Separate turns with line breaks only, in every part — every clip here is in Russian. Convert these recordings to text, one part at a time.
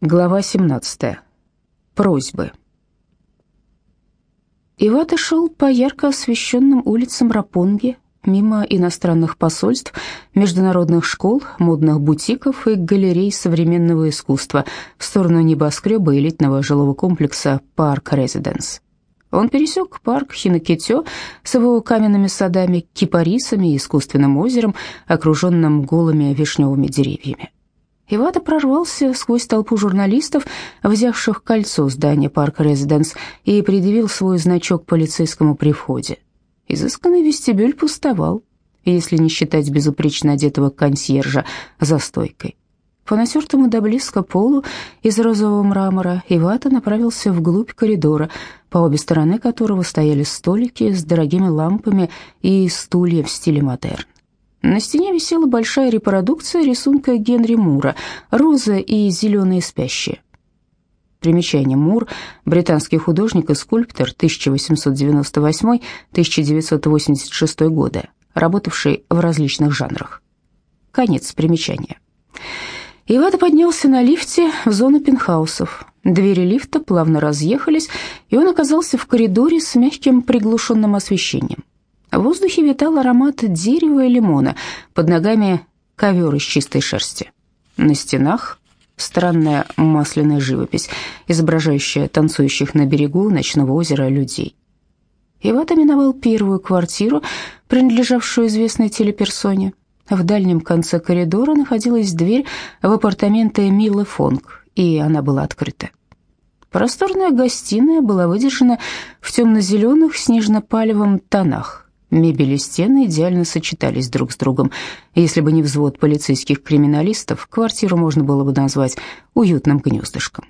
Глава 17. Просьбы. Ивата шел по ярко освещенным улицам Рапонги, мимо иностранных посольств, международных школ, модных бутиков и галерей современного искусства в сторону небоскреба элитного жилого комплекса «Парк Резиденс». Он пересек парк Хинокитё с его каменными садами, кипарисами и искусственным озером, окруженным голыми вишневыми деревьями. Ивата прорвался сквозь толпу журналистов, взявших кольцо здания парка Резиденс, и предъявил свой значок полицейскому при входе. Изысканный вестибюль пустовал, если не считать безупречно одетого консьержа за стойкой. По натертому до близко полу из розового мрамора Ивата направился вглубь коридора, по обе стороны которого стояли столики с дорогими лампами и стулья в стиле модерн. На стене висела большая репродукция рисунка Генри Мура «Роза и зеленые спящие». Примечание Мур, британский художник и скульптор 1898-1986 годы, работавший в различных жанрах. Конец примечания. Ивата поднялся на лифте в зону пентхаусов. Двери лифта плавно разъехались, и он оказался в коридоре с мягким приглушенным освещением. В воздухе витал аромат дерева и лимона, под ногами ковер из чистой шерсти. На стенах странная масляная живопись, изображающая танцующих на берегу ночного озера людей. Ивата миновал первую квартиру, принадлежавшую известной телеперсоне. В дальнем конце коридора находилась дверь в апартаменты Милы Фонг, и она была открыта. Просторная гостиная была выдержана в темно-зеленых снежно-палевом тонах, Мебель и стены идеально сочетались друг с другом. Если бы не взвод полицейских криминалистов, квартиру можно было бы назвать уютным гнездышком.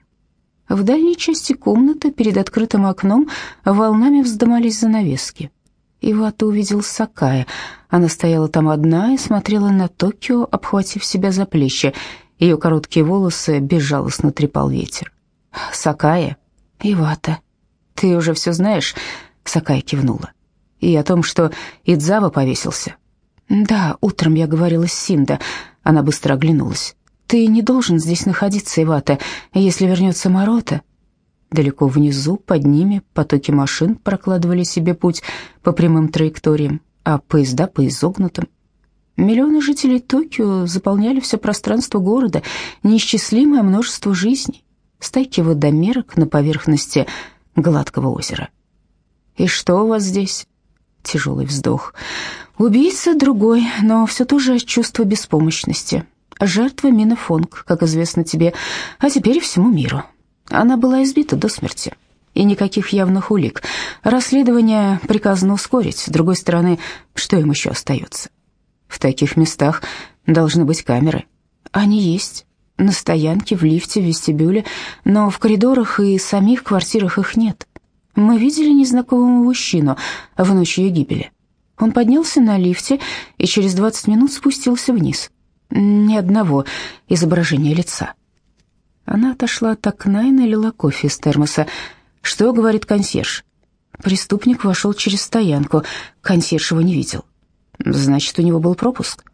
В дальней части комнаты, перед открытым окном, волнами вздымались занавески. Ивата увидел Сакая. Она стояла там одна и смотрела на Токио, обхватив себя за плечи. Ее короткие волосы безжалостно трепал ветер. «Сакая?» «Ивата». «Ты уже все знаешь?» Сакая кивнула и о том, что Идзава повесился. Да, утром я говорила с Синда. Она быстро оглянулась. Ты не должен здесь находиться, Ивата. Если вернется Морота. Далеко внизу, под ними, потоки машин прокладывали себе путь по прямым траекториям, а поезда по изогнутым. Миллионы жителей Токио заполняли все пространство города, неисчислимое множество жизней, стайки водомерок на поверхности гладкого озера. «И что у вас здесь?» Тяжелый вздох. Убийца другой, но все то же чувство беспомощности. Жертва Мина Фонг, как известно тебе, а теперь всему миру. Она была избита до смерти. И никаких явных улик. Расследование приказано ускорить. С другой стороны, что им еще остается? В таких местах должны быть камеры. Они есть. На стоянке, в лифте, в вестибюле, но в коридорах и самих квартирах их нет. Мы видели незнакомого мужчину в ночь ее гибели. Он поднялся на лифте и через 20 минут спустился вниз. Ни одного изображения лица. Она отошла от окна и налила кофе из термоса. «Что?» — говорит консьерж. Преступник вошел через стоянку. Консьерж его не видел. «Значит, у него был пропуск?»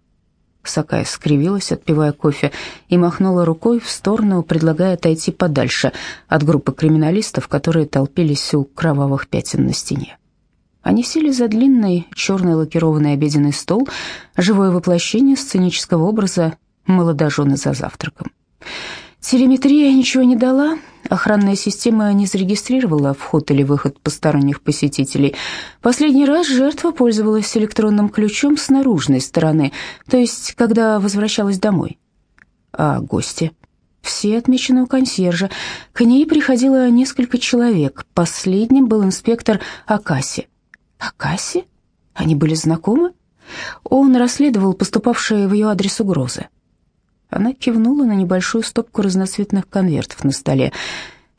Сакая скривилась, отпивая кофе, и махнула рукой в сторону, предлагая отойти подальше от группы криминалистов, которые толпились у кровавых пятен на стене. Они сели за длинный черный лакированный обеденный стол, живое воплощение сценического образа молодожены за завтраком. Телеметрия ничего не дала, охранная система не зарегистрировала вход или выход посторонних посетителей. Последний раз жертва пользовалась электронным ключом с наружной стороны, то есть когда возвращалась домой. А гости? Все отмечены у консьержа. К ней приходило несколько человек. Последним был инспектор Акаси. Акаси? Они были знакомы? Он расследовал поступавшие в ее адрес угрозы. Она кивнула на небольшую стопку разноцветных конвертов на столе.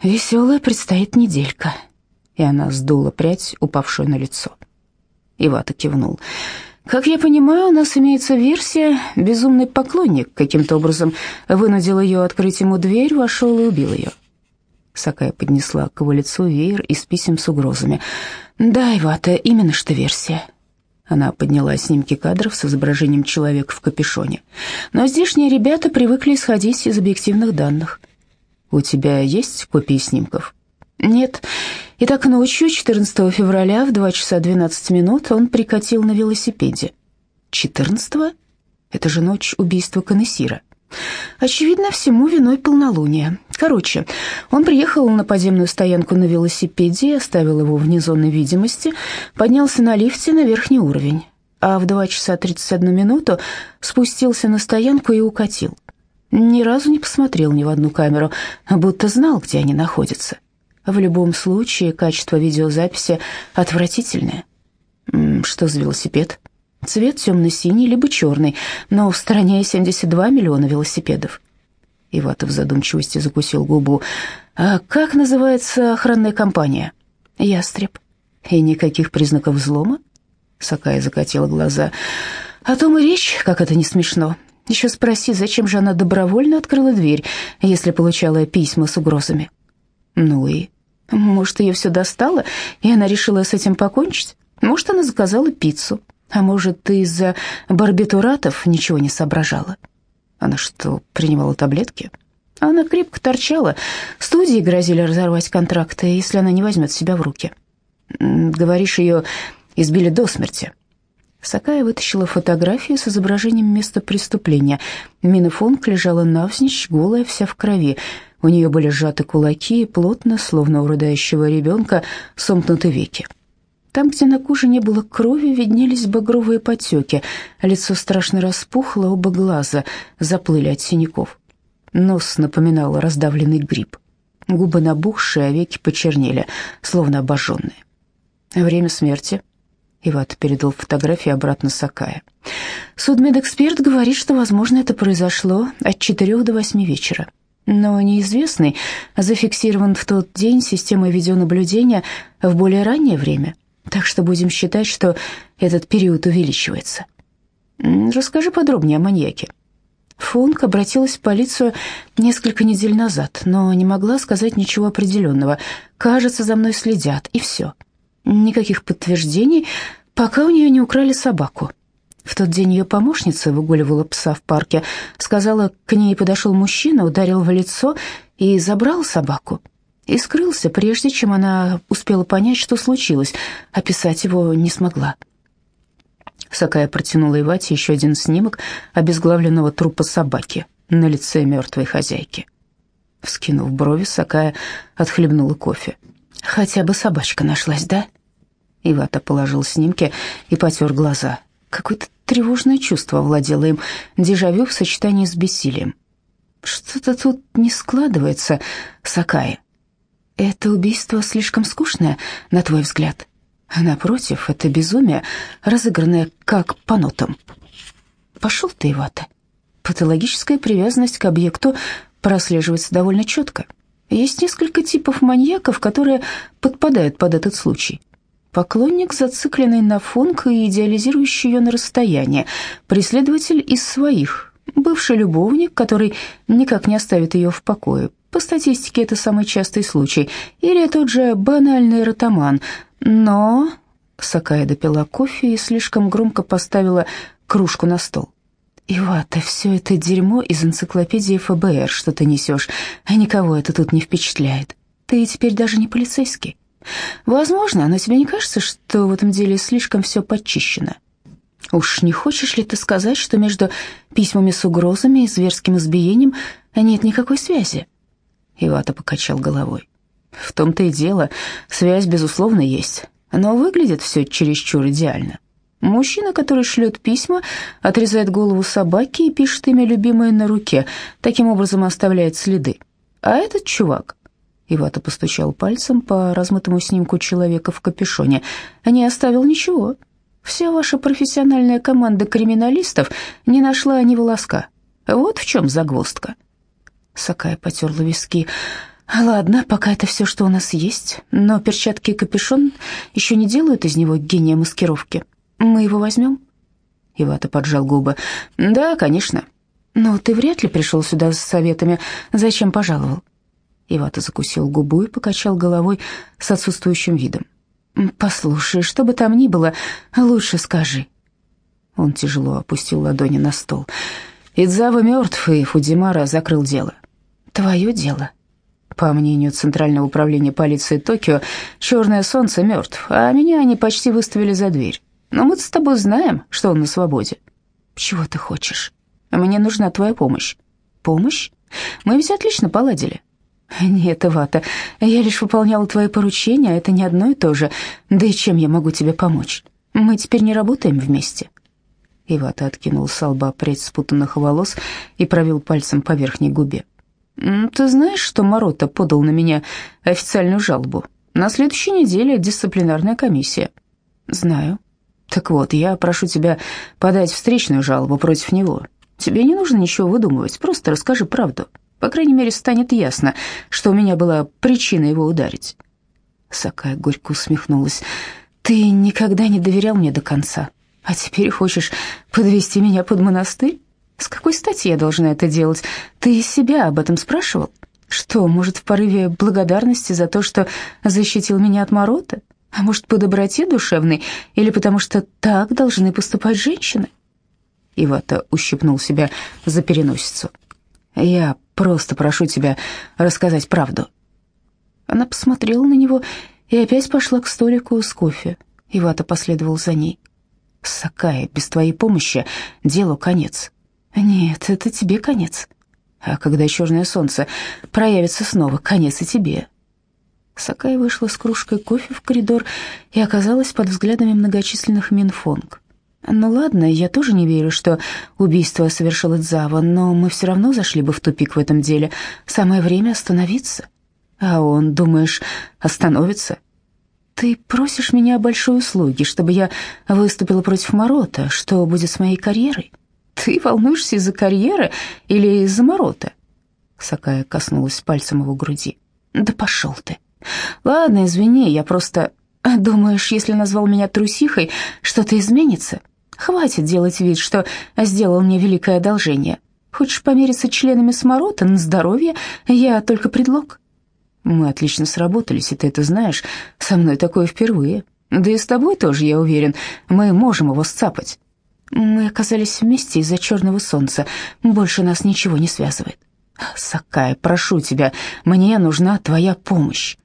«Веселая предстоит неделька». И она сдула прядь, упавшую на лицо. Ивата кивнул. «Как я понимаю, у нас имеется версия, безумный поклонник каким-то образом вынудил ее открыть ему дверь, вошел и убил ее». Сакая поднесла к его лицу веер из писем с угрозами. «Да, Ивата, именно что версия. Она подняла снимки кадров с изображением человека в капюшоне. Но здешние ребята привыкли исходить из объективных данных. У тебя есть копии снимков? Нет. Итак, ночью 14 февраля в 2 часа 12 минут он прикатил на велосипеде. 14-го? Это же ночь убийства Канессира. Очевидно, всему виной полнолуние. Короче, он приехал на подземную стоянку на велосипеде, оставил его вне зоны видимости, поднялся на лифте на верхний уровень, а в 2 часа 31 минуту спустился на стоянку и укатил. Ни разу не посмотрел ни в одну камеру, будто знал, где они находятся. В любом случае, качество видеозаписи отвратительное. Что за велосипед? Цвет темно-синий либо черный, но в стране 72 миллиона велосипедов. Иватов в задумчивости закусил губу. «А как называется охранная компания?» «Ястреб». «И никаких признаков взлома?» Сакая закатила глаза. «О том и речь, как это не смешно. Еще спроси, зачем же она добровольно открыла дверь, если получала письма с угрозами?» «Ну и?» «Может, ее все достало, и она решила с этим покончить? Может, она заказала пиццу?» А может, ты из-за барбитуратов ничего не соображала? Она что, принимала таблетки? Она крепко торчала. Студии грозили разорвать контракты, если она не возьмет себя в руки. Говоришь, ее избили до смерти. Сакая вытащила фотографию с изображением места преступления. Мина Фонг лежала навзничь, голая, вся в крови. У нее были сжаты кулаки и плотно, словно у рыдающего ребенка, сомкнуты веки. Там, где на коже не было крови, виднелись багровые потеки. Лицо страшно распухло, оба глаза заплыли от синяков. Нос напоминал раздавленный гриб. Губы набухшие, а веки почернели, словно обожженные. Время смерти. Иват передал фотографии обратно Сакая. Судмедэксперт говорит, что, возможно, это произошло от 4 до 8 вечера. Но неизвестный зафиксирован в тот день системой видеонаблюдения в более раннее время – так что будем считать, что этот период увеличивается. Расскажи подробнее о маньяке. Функ обратилась в полицию несколько недель назад, но не могла сказать ничего определенного. Кажется, за мной следят, и все. Никаких подтверждений, пока у нее не украли собаку. В тот день ее помощница выгуливала пса в парке. Сказала, к ней подошел мужчина, ударил в лицо и забрал собаку и скрылся, прежде чем она успела понять, что случилось. Описать его не смогла. Сакая протянула Ивате еще один снимок обезглавленного трупа собаки на лице мертвой хозяйки. Вскинув брови, Сакая отхлебнула кофе. «Хотя бы собачка нашлась, да?» Ивата положил снимки и потер глаза. Какое-то тревожное чувство овладело им, дежавю в сочетании с бессилием. «Что-то тут не складывается, Сакая», это убийство слишком скучное, на твой взгляд? Напротив, это безумие, разыгранное как по нотам. Пошел ты, Ивата. Патологическая привязанность к объекту прослеживается довольно четко. Есть несколько типов маньяков, которые подпадают под этот случай. Поклонник, зацикленный на функ и идеализирующий ее на расстоянии, преследователь из своих, бывший любовник, который никак не оставит ее в покое, по статистике это самый частый случай. Или тот же банальный ротаман. Но... Сакая допила кофе и слишком громко поставила кружку на стол. «Ивата, все это дерьмо из энциклопедии ФБР, что ты несешь, а никого это тут не впечатляет. Ты теперь даже не полицейский. Возможно, но тебе не кажется, что в этом деле слишком все подчищено? Уж не хочешь ли ты сказать, что между письмами с угрозами и зверским избиением нет никакой связи?» Ивата покачал головой. В том-то и дело, связь, безусловно, есть, но выглядит все чересчур идеально. Мужчина, который шлет письма, отрезает голову собаки и пишет имя любимое на руке, таким образом оставляет следы. А этот чувак, Ивата постучал пальцем по размытому снимку человека в капюшоне, не оставил ничего. Вся ваша профессиональная команда криминалистов не нашла ни волоска. Вот в чем загвоздка. Сакая потерла виски. «Ладно, пока это все, что у нас есть, но перчатки и капюшон еще не делают из него гения маскировки. Мы его возьмем?» Ивата поджал губы. «Да, конечно. Но ты вряд ли пришел сюда с советами. Зачем пожаловал?» Ивата закусил губу и покачал головой с отсутствующим видом. «Послушай, что бы там ни было, лучше скажи». Он тяжело опустил ладони на стол. «Идзава мертв, и Фудимара закрыл дело. Твое дело. По мнению Центрального управления полиции Токио, черное солнце мертв, а меня они почти выставили за дверь. Но мы с тобой знаем, что он на свободе. Чего ты хочешь? Мне нужна твоя помощь. Помощь? Мы ведь отлично поладили. Нет, Ивата, я лишь выполняла твои поручения, а это не одно и то же. Да и чем я могу тебе помочь? Мы теперь не работаем вместе. Ивата откинул с лба прядь спутанных волос и провел пальцем по верхней губе. «Ты знаешь, что Морота подал на меня официальную жалобу? На следующей неделе дисциплинарная комиссия». «Знаю». «Так вот, я прошу тебя подать встречную жалобу против него. Тебе не нужно ничего выдумывать, просто расскажи правду. По крайней мере, станет ясно, что у меня была причина его ударить». Сакая горько усмехнулась. «Ты никогда не доверял мне до конца, а теперь хочешь подвести меня под монастырь? С какой стати я должна это делать? Ты себя об этом спрашивал? Что, может, в порыве благодарности за то, что защитил меня от морота? А может, по доброте душевной или потому что так должны поступать женщины?» Ивата ущипнул себя за переносицу. «Я просто прошу тебя рассказать правду». Она посмотрела на него и опять пошла к столику с кофе. Ивата последовал за ней. «Сакая, без твоей помощи делу конец». «Нет, это тебе конец. А когда черное солнце проявится снова, конец и тебе». Сакая вышла с кружкой кофе в коридор и оказалась под взглядами многочисленных минфонг. Ну ладно, я тоже не верю, что убийство совершил Идзава, но мы все равно зашли бы в тупик в этом деле. Самое время остановиться. А он, думаешь, остановится? Ты просишь меня о большой услуге, чтобы я выступила против Морота. Что будет с моей карьерой? Ты волнуешься из-за карьеры или из-за Морота? Сакая коснулась пальцем его груди. Да пошел ты. Ладно, извини, я просто... Думаешь, если назвал меня трусихой, что-то изменится? Хватит делать вид, что сделал мне великое одолжение. Хочешь помериться членами сморота на здоровье, я только предлог. Мы отлично сработались, и ты это знаешь. Со мной такое впервые. Да и с тобой тоже, я уверен, мы можем его сцапать. Мы оказались вместе из-за черного солнца. Больше нас ничего не связывает. Сакая, прошу тебя, мне нужна твоя помощь.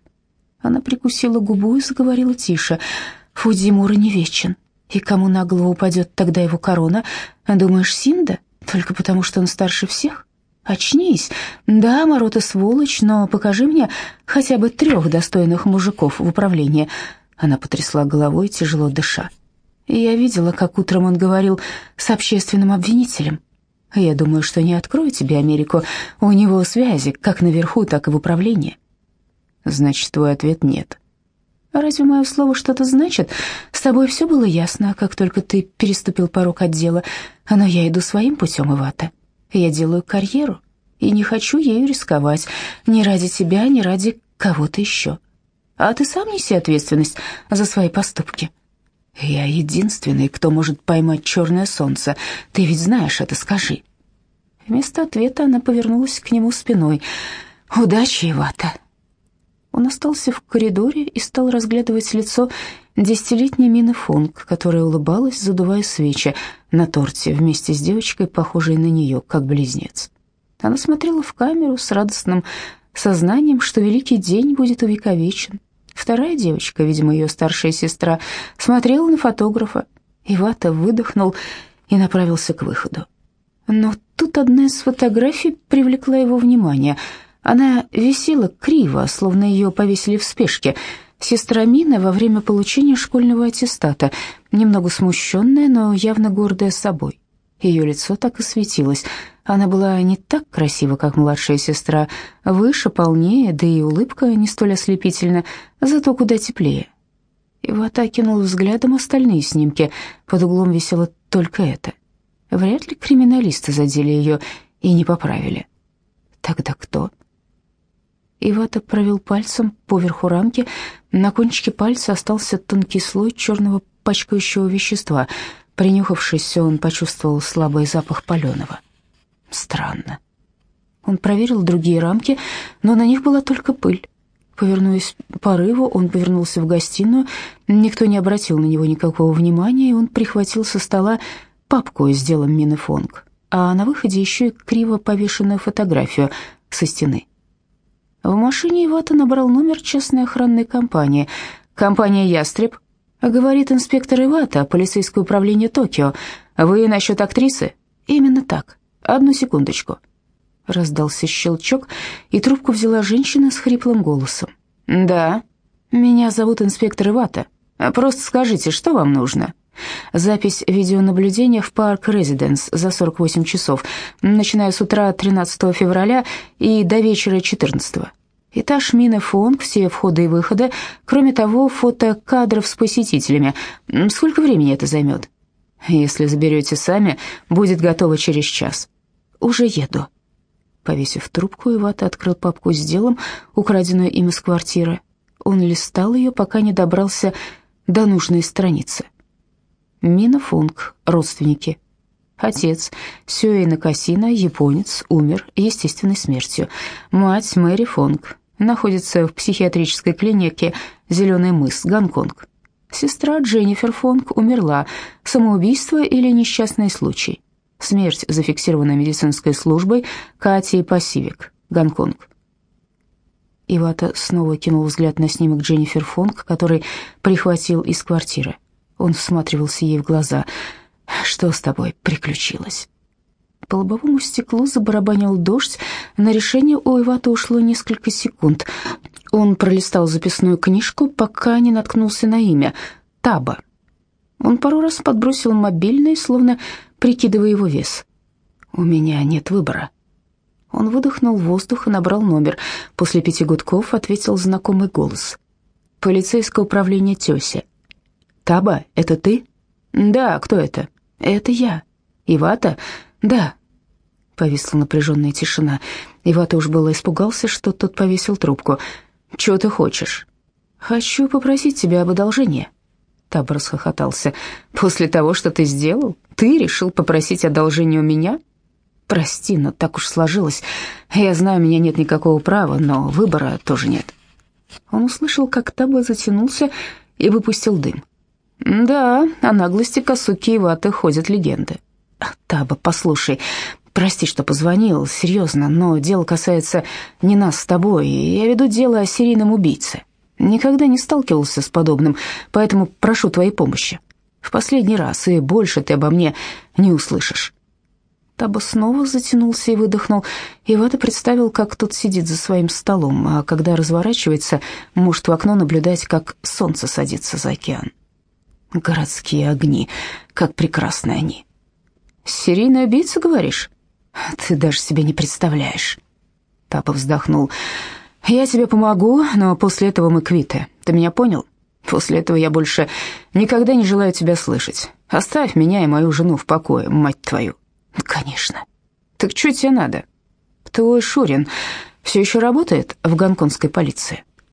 Она прикусила губу и заговорила тише. Фудзимура не вечен. И кому на голову упадет тогда его корона? Думаешь, Синда? Только потому, что он старше всех? Очнись. Да, Морота сволочь, но покажи мне хотя бы трех достойных мужиков в управлении. Она потрясла головой, тяжело дыша. Я видела, как утром он говорил с общественным обвинителем. Я думаю, что не открою тебе Америку. У него связи как наверху, так и в управлении. Значит, твой ответ нет. Разве мое слово что-то значит? С тобой все было ясно, как только ты переступил порог отдела. Но я иду своим путем, Ивата. Я делаю карьеру и не хочу ею рисковать. Ни ради тебя, ни ради кого-то еще. А ты сам неси ответственность за свои поступки. Я единственный, кто может поймать черное солнце. Ты ведь знаешь это, скажи. Вместо ответа она повернулась к нему спиной. «Удачи, Ивата!» Он остался в коридоре и стал разглядывать лицо десятилетней Мины Функ, которая улыбалась, задувая свечи на торте вместе с девочкой, похожей на нее, как близнец. Она смотрела в камеру с радостным сознанием, что великий день будет увековечен. Вторая девочка, видимо, ее старшая сестра, смотрела на фотографа. Ивата выдохнул и направился к выходу. Но тут одна из фотографий привлекла его внимание — она висела криво, словно ее повесили в спешке. Сестра Мина во время получения школьного аттестата, немного смущенная, но явно гордая собой. Ее лицо так и светилось. Она была не так красива, как младшая сестра, выше, полнее, да и улыбка не столь ослепительна, зато куда теплее. Ивата кинул взглядом остальные снимки. Под углом висело только это. Вряд ли криминалисты задели ее и не поправили. Тогда кто? Ивата провел пальцем по верху рамки. На кончике пальца остался тонкий слой черного пачкающего вещества. Принюхавшись, он почувствовал слабый запах паленого. Странно. Он проверил другие рамки, но на них была только пыль. Повернувшись порыву, он повернулся в гостиную. Никто не обратил на него никакого внимания, и он прихватил со стола папку с делом Мины Фонг, а на выходе еще и криво повешенную фотографию со стены. В машине Ивата набрал номер частной охранной компании. «Компания «Ястреб», — говорит инспектор Ивата, полицейское управление Токио. «Вы насчет актрисы?» «Именно так. Одну секундочку». Раздался щелчок, и трубку взяла женщина с хриплым голосом. «Да, меня зовут инспектор Ивата. Просто скажите, что вам нужно?» Запись видеонаблюдения в Парк Резиденс за 48 часов, начиная с утра 13 февраля и до вечера 14. Этаж Мина все входы и выходы, кроме того, фото кадров с посетителями. Сколько времени это займет? Если заберете сами, будет готово через час. Уже еду. Повесив трубку, Ивата открыл папку с делом, украденную им из квартиры. Он листал ее, пока не добрался до нужной страницы. Мина родственники. Отец Сюэй Накасина, японец, умер естественной смертью. Мать Мэри Фонг находится в психиатрической клинике «Зеленый мыс», Гонконг. Сестра Дженнифер Фонг умерла. Самоубийство или несчастный случай. Смерть зафиксирована медицинской службой Кати Пасивик, Гонконг. Ивата снова кинул взгляд на снимок Дженнифер Фонг, который прихватил из квартиры. Он всматривался ей в глаза. «Что с тобой приключилось?» По лобовому стеклу забарабанил дождь. На решение у Ивата ушло несколько секунд. Он пролистал записную книжку, пока не наткнулся на имя — Таба. Он пару раз подбросил мобильный, словно прикидывая его вес. «У меня нет выбора». Он выдохнул воздух и набрал номер. После пяти гудков ответил знакомый голос. «Полицейское управление Тёся. «Таба, это ты?» «Да, кто это?» «Это я». «Ивата?» «Да». Повисла напряженная тишина. Ивата уж было испугался, что тот повесил трубку. «Чего ты хочешь?» «Хочу попросить тебя об одолжении». Таба расхохотался. «После того, что ты сделал, ты решил попросить одолжение у меня?» «Прости, но так уж сложилось. Я знаю, у меня нет никакого права, но выбора тоже нет». Он услышал, как Таба затянулся и выпустил дым. Да, о наглости Касуки Иваты ходят легенды. Таба, послушай, прости, что позвонил, серьезно, но дело касается не нас с тобой. Я веду дело о серийном убийце. Никогда не сталкивался с подобным, поэтому прошу твоей помощи. В последний раз, и больше ты обо мне не услышишь». Таба снова затянулся и выдохнул. Ивата представил, как тот сидит за своим столом, а когда разворачивается, может в окно наблюдать, как солнце садится за океан. Городские огни, как прекрасны они. Серийный убийца, говоришь? Ты даже себе не представляешь. Тапа вздохнул. Я тебе помогу, но после этого мы квиты. Ты меня понял? После этого я больше никогда не желаю тебя слышать. Оставь меня и мою жену в покое, мать твою. Конечно. Так что тебе надо? Твой Шурин все еще работает в гонконгской полиции?